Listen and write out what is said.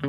Dia